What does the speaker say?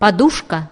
подушка.